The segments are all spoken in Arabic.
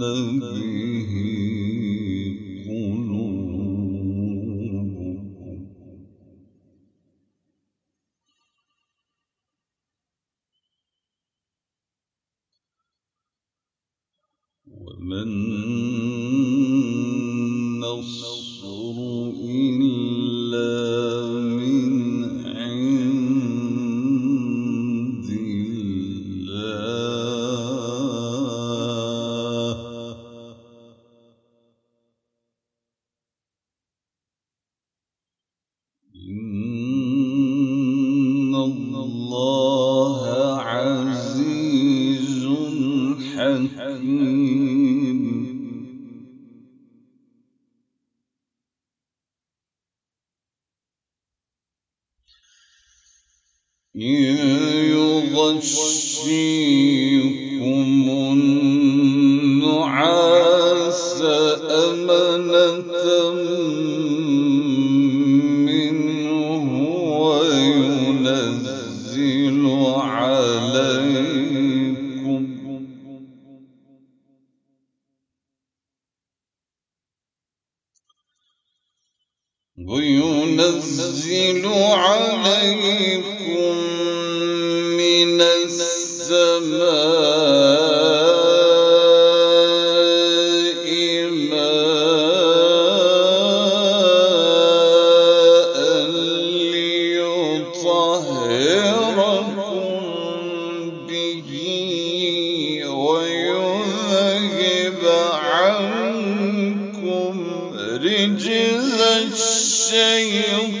ولتطمئن حكيم يغشيكم النعاس أمنة وينزل عليكم من السماء ماء ليطهركم به ويذهب عنكم رجز الشيطان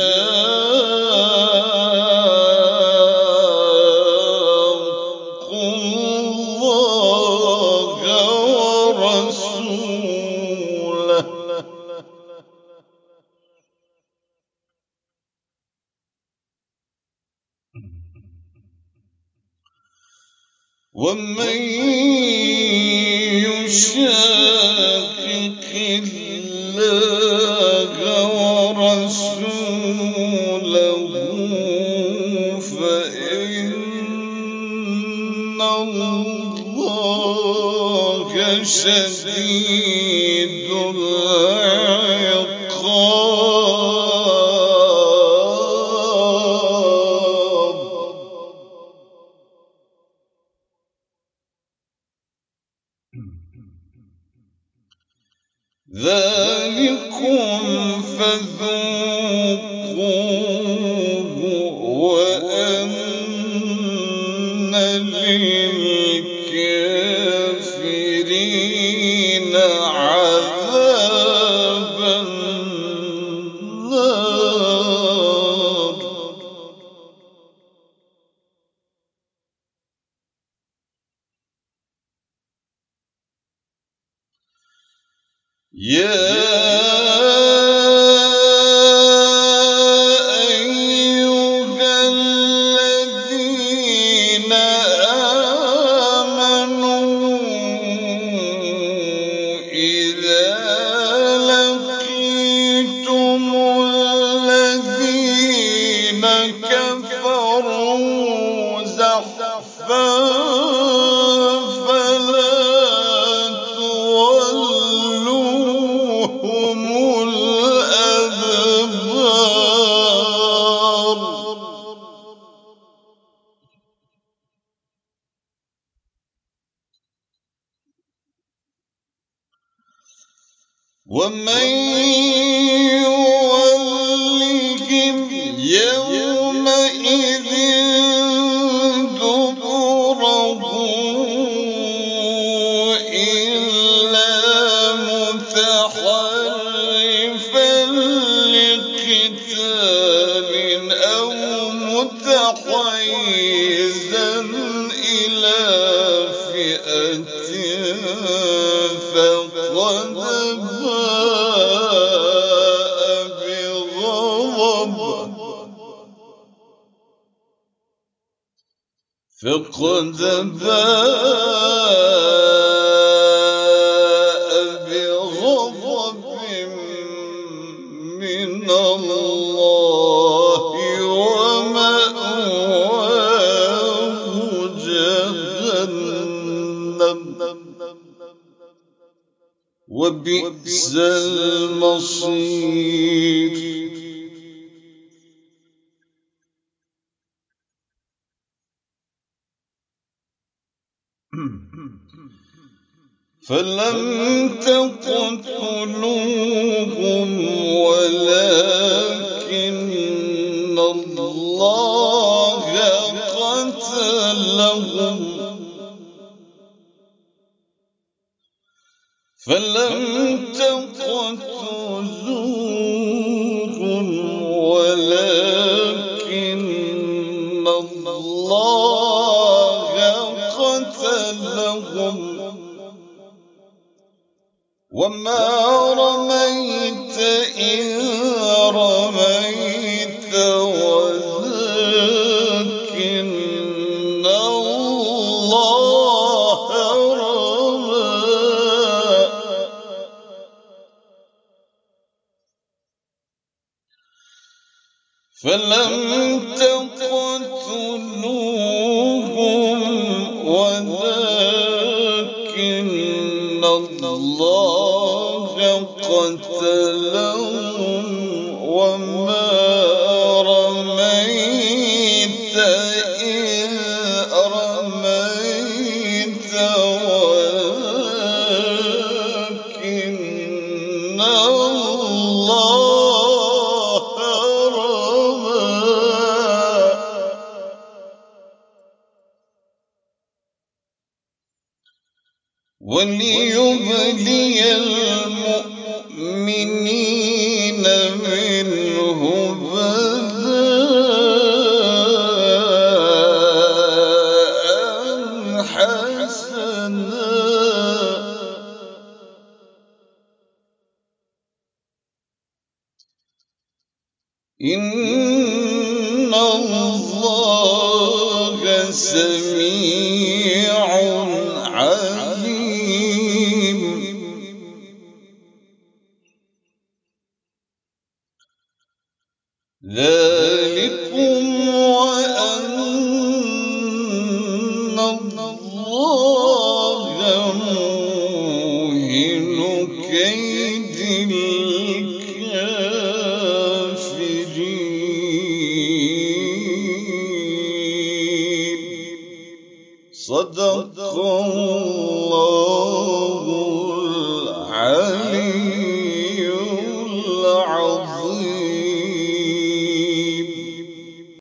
ومن يشاقق الله ورسوله فإن الله شديد العذاب ذلكم فذوقوه Yeah. yeah. ومن فقد باء بغضب من الله. وبئس المصير. فلم تقتلوهم ولكن الله قتلهم. فلم تقتلوهم ولكن الله قتلهم وما رميت إذ رميت ولكن الله قتلهم وما رميت إذ رميت ولكن الله وليبلي المؤمنين منه بلاء حسنا. إن الله سميع ذلكم